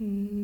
Mm.